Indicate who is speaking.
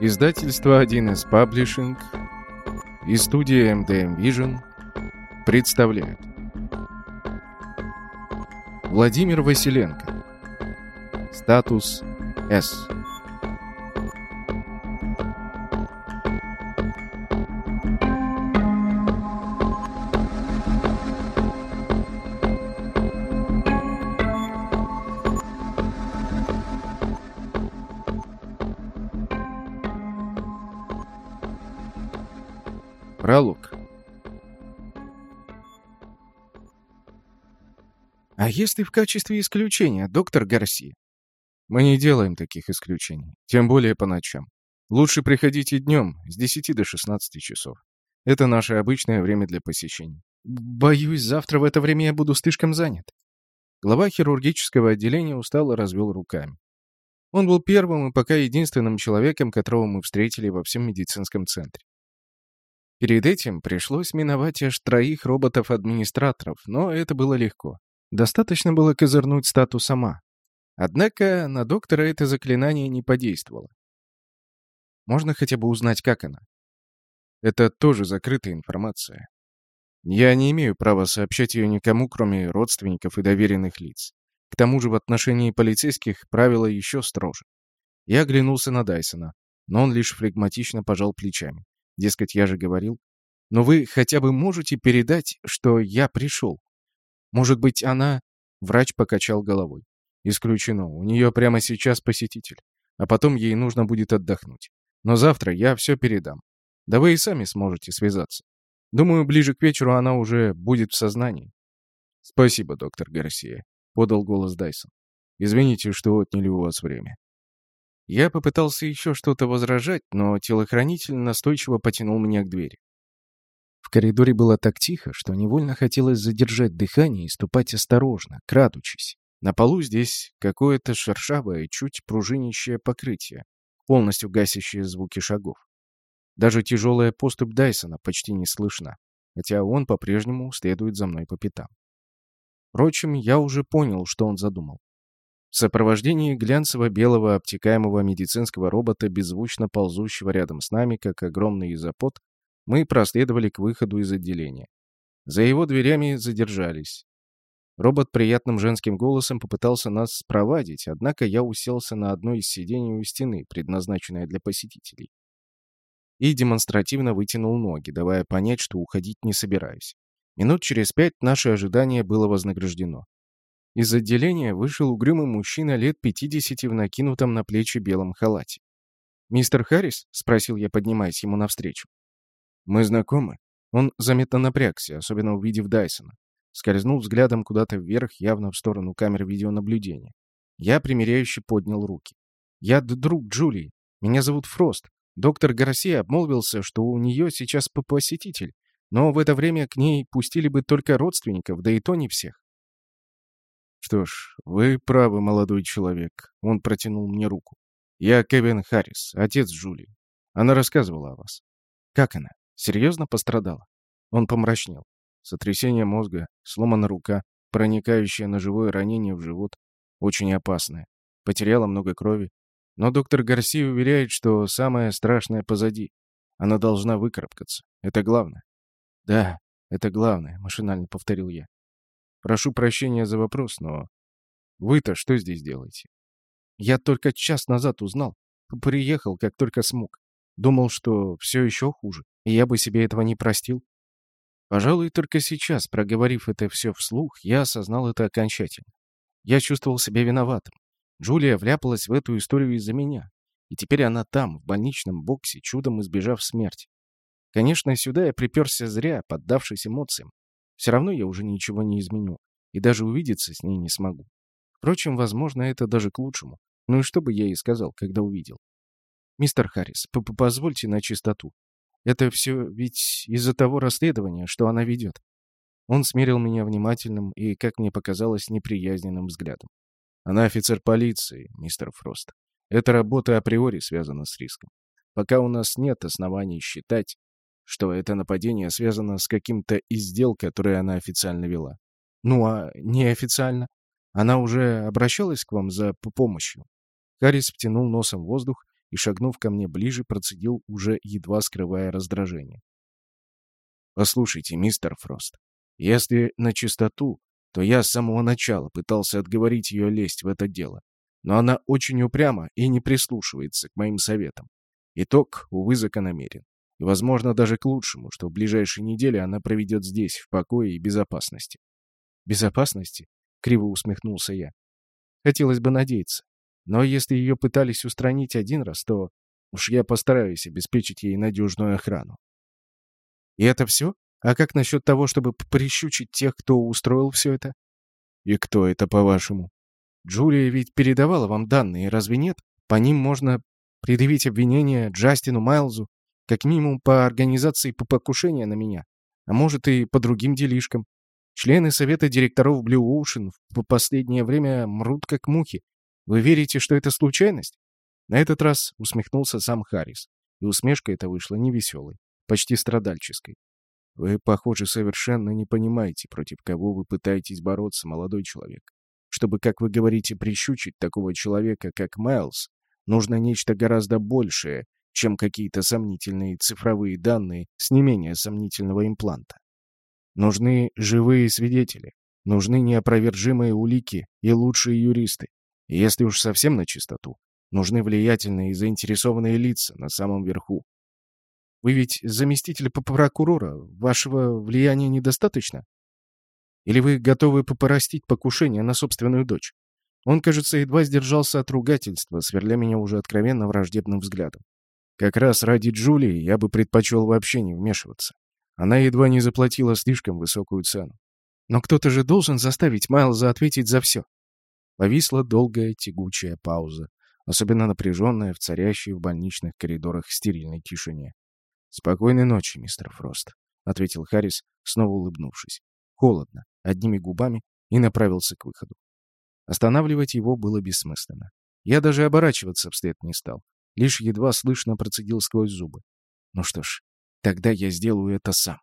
Speaker 1: Издательство 1С Паблишинг и студия MDM Vision представляют. Владимир Василенко. Статус С Пролог. А если в качестве исключения, доктор Гарси? Мы не делаем таких исключений, тем более по ночам. Лучше приходите днем, с 10 до 16 часов. Это наше обычное время для посещений. Боюсь, завтра в это время я буду слишком занят. Глава хирургического отделения устало развел руками. Он был первым и пока единственным человеком, которого мы встретили во всем медицинском центре. Перед этим пришлось миновать аж троих роботов-администраторов, но это было легко. Достаточно было козырнуть стату сама. Однако на доктора это заклинание не подействовало. Можно хотя бы узнать, как она? Это тоже закрытая информация. Я не имею права сообщать ее никому, кроме родственников и доверенных лиц. К тому же в отношении полицейских правила еще строже. Я оглянулся на Дайсона, но он лишь флегматично пожал плечами. Дескать, я же говорил. Но вы хотя бы можете передать, что я пришел? Может быть, она...» Врач покачал головой. «Исключено. У нее прямо сейчас посетитель. А потом ей нужно будет отдохнуть. Но завтра я все передам. Да вы и сами сможете связаться. Думаю, ближе к вечеру она уже будет в сознании». «Спасибо, доктор Гарсия», — подал голос Дайсон. «Извините, что отняли у вас время». Я попытался еще что-то возражать, но телохранитель настойчиво потянул меня к двери. В коридоре было так тихо, что невольно хотелось задержать дыхание и ступать осторожно, крадучись. На полу здесь какое-то шершавое, чуть пружинящее покрытие, полностью гасящее звуки шагов. Даже тяжелая поступь Дайсона почти не слышна, хотя он по-прежнему следует за мной по пятам. Впрочем, я уже понял, что он задумал. В сопровождении глянцево-белого обтекаемого медицинского робота, беззвучно ползущего рядом с нами, как огромный изопод, мы проследовали к выходу из отделения. За его дверями задержались. Робот приятным женским голосом попытался нас спровадить, однако я уселся на одно из сидений у стены, предназначенное для посетителей. И демонстративно вытянул ноги, давая понять, что уходить не собираюсь. Минут через пять наше ожидание было вознаграждено. Из отделения вышел угрюмый мужчина лет 50 в накинутом на плечи белом халате. «Мистер Харрис?» — спросил я, поднимаясь ему навстречу. «Мы знакомы?» Он заметно напрягся, особенно увидев Дайсона. Скользнул взглядом куда-то вверх, явно в сторону камер видеонаблюдения. Я примиряюще поднял руки. «Я друг Джулии. Меня зовут Фрост. Доктор Гарсия обмолвился, что у нее сейчас посетитель, но в это время к ней пустили бы только родственников, да и то не всех. «Что ж, вы правы, молодой человек», — он протянул мне руку. «Я Кевин Харрис, отец Джули. Она рассказывала о вас». «Как она? Серьезно пострадала?» Он помрачнел. Сотрясение мозга, сломана рука, проникающее ножевое ранение в живот, очень опасное. Потеряла много крови. Но доктор Гарси уверяет, что самое страшное позади. Она должна выкарабкаться. Это главное. «Да, это главное», — машинально повторил я. Прошу прощения за вопрос, но... Вы-то что здесь делаете? Я только час назад узнал. Приехал, как только смог. Думал, что все еще хуже, и я бы себе этого не простил. Пожалуй, только сейчас, проговорив это все вслух, я осознал это окончательно. Я чувствовал себя виноватым. Джулия вляпалась в эту историю из-за меня. И теперь она там, в больничном боксе, чудом избежав смерти. Конечно, сюда я приперся зря, поддавшись эмоциям. Все равно я уже ничего не изменю, и даже увидеться с ней не смогу. Впрочем, возможно, это даже к лучшему. Ну и что бы я ей сказал, когда увидел? «Мистер Харрис, п -п позвольте на чистоту. Это все ведь из-за того расследования, что она ведет». Он смерил меня внимательным и, как мне показалось, неприязненным взглядом. «Она офицер полиции, мистер Фрост. Эта работа априори связана с риском. Пока у нас нет оснований считать, что это нападение связано с каким-то из дел, она официально вела. Ну а неофициально? Она уже обращалась к вам за помощью? Харрис втянул носом воздух и, шагнув ко мне ближе, процедил, уже едва скрывая раздражение. «Послушайте, мистер Фрост, если на чистоту, то я с самого начала пытался отговорить ее лезть в это дело, но она очень упряма и не прислушивается к моим советам. Итог, увы, закономерен. И, возможно, даже к лучшему, что в ближайшие недели она проведет здесь, в покое и безопасности. «Безопасности?» — криво усмехнулся я. «Хотелось бы надеяться. Но если ее пытались устранить один раз, то уж я постараюсь обеспечить ей надежную охрану». «И это все? А как насчет того, чтобы прищучить тех, кто устроил все это?» «И кто это, по-вашему?» «Джулия ведь передавала вам данные, разве нет? По ним можно предъявить обвинение Джастину Майлзу, как минимум по организации по покушения на меня, а может и по другим делишкам. Члены совета директоров Blue Ocean в последнее время мрут как мухи. Вы верите, что это случайность? На этот раз усмехнулся сам Харрис, и усмешка эта вышла невеселой, почти страдальческой. Вы, похоже, совершенно не понимаете, против кого вы пытаетесь бороться, молодой человек. Чтобы, как вы говорите, прищучить такого человека, как Майлз, нужно нечто гораздо большее, чем какие-то сомнительные цифровые данные с не менее сомнительного импланта. Нужны живые свидетели, нужны неопровержимые улики и лучшие юристы. И если уж совсем на чистоту, нужны влиятельные и заинтересованные лица на самом верху. Вы ведь заместитель прокурора, вашего влияния недостаточно? Или вы готовы попорастить покушение на собственную дочь? Он, кажется, едва сдержался от ругательства, сверля меня уже откровенно враждебным взглядом. Как раз ради Джулии я бы предпочел вообще не вмешиваться. Она едва не заплатила слишком высокую цену. Но кто-то же должен заставить Майлза ответить за все. Повисла долгая тягучая пауза, особенно напряженная в царящей в больничных коридорах стерильной тишине. «Спокойной ночи, мистер Фрост», — ответил Харрис, снова улыбнувшись. Холодно, одними губами, и направился к выходу. Останавливать его было бессмысленно. Я даже оборачиваться вслед не стал, лишь едва слышно процедил сквозь зубы. Ну что ж, тогда я сделаю это сам.